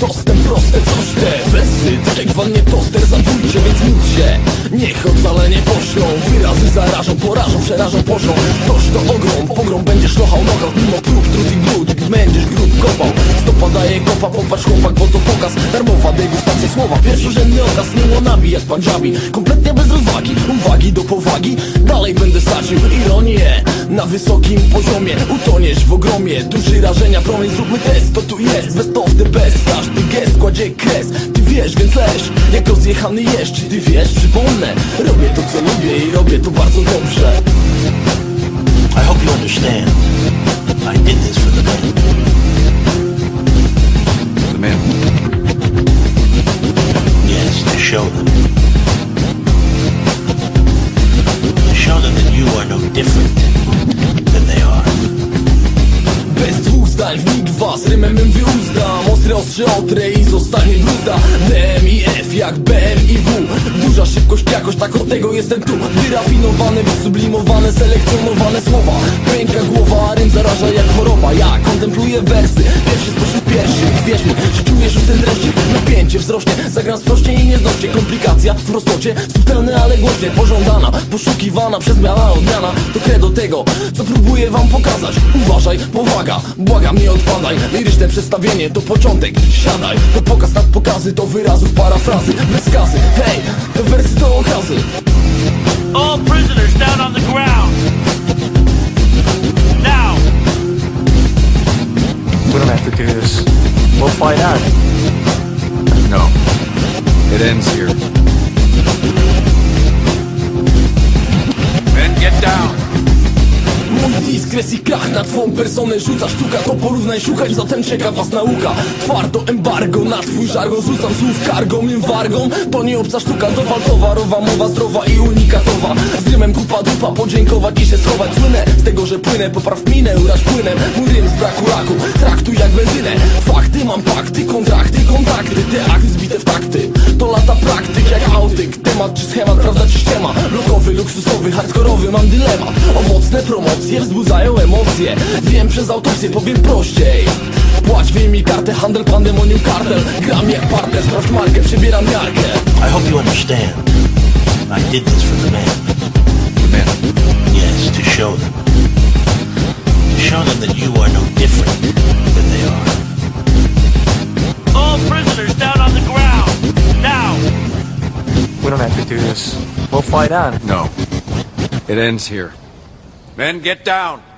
Dostęp, proste coś te Wersy, tak jak wannie toster Zabójcie, więc się. Niech ocalenie poślą Wyrazy zarażą, porażą, przerażą poziom. Toż to ogrom, pogrom będziesz lochał nogą Mimo prób, trud i gdy będziesz grób kopał. Stopa daje kopa, popatrz chłopak, bo to pokaz. Darmowa degustacja słowa. Pierwszorzędny okaz, nie łonabi jak Punjabi. Kompletnie bez rozwagi, uwagi do powagi. Dalej będę sadził ironię Na wysokim poziomie. Utoniesz w ogromie. Duży rażenia, promień, zróbmy test. To tu jest, the best Każdy gest. Kładzie kres. Ty wiesz, więc leż. Jak rozjechany jesz, ty wiesz? Przypomnę Robię to co lubię i robię to bardzo dobrze. I hope you understand. I did this for the men. Mig was rymem bym wyuzdam Ostre ostrze otrę i zostanie bluzda DM i F jak BM i W. Duża szybkość, jakoś tak od tego jestem tu. Wyrafinowane, wysublimowane, selekcjonowane słowa. Pęka głowa, rym zaraża jak choroba. Ja kontempluję wersy, pierwszy spośród pierwszych. Wierz mi, że czujesz już ten Napięcie wzrośnie, zagram sprośnie i nieznośnie Komplikacja w prostocie, subtelne, ale głośnie Pożądana, poszukiwana, przezmiana odmiana To kredo tego, co próbuję wam pokazać Uważaj, powaga, błagam nie odpadaj Liryczne przedstawienie to początek, siadaj To pokaz nad pokazy, to wyrazów parafrazy Bez skazy, hej, te wersy to okazy All prisoners down on the ground. Now. We don't have to do this. We'll fight out. No. It ends here. Men, get down! Mój diskres i krach na twą personę rzuca sztuka. To porównaj szukać, zatem czeka was nauka. Twardo embargo na twój żargon Rzucam słów kargą, wargą. To nie obca sztuka, to waltowarowa Mowa zdrowa i unikatowa. Z rymem kupa dupa, podziękować i się schować Słynę z tego, że płynę, popraw minę Uraż płynem, mój rym z braku raku Traktuj jak benzynę. Fakty, mam pakty, kontrakty, kontakty. Te akty zbite w takty. To lata praktyk jak autyk. Temat czy schemat, prawda czy ściema. Blokowy, luksusowy, hardkorowy, mam dylemat. Owocne promocje wzbudzają emocje Wiem przez autopsję, powiem prościej Płać mi kartę, handel, pandemonium, kartel Gram jak partner, sprawdź markę, przybieram miarkę I hope you understand. I did this for the men. The men. Yes, to show them. To show them that you are no different than they are. All prisoners down on the ground. Now. We don't have to do this. We'll fight on. No. It ends here. Men, get down!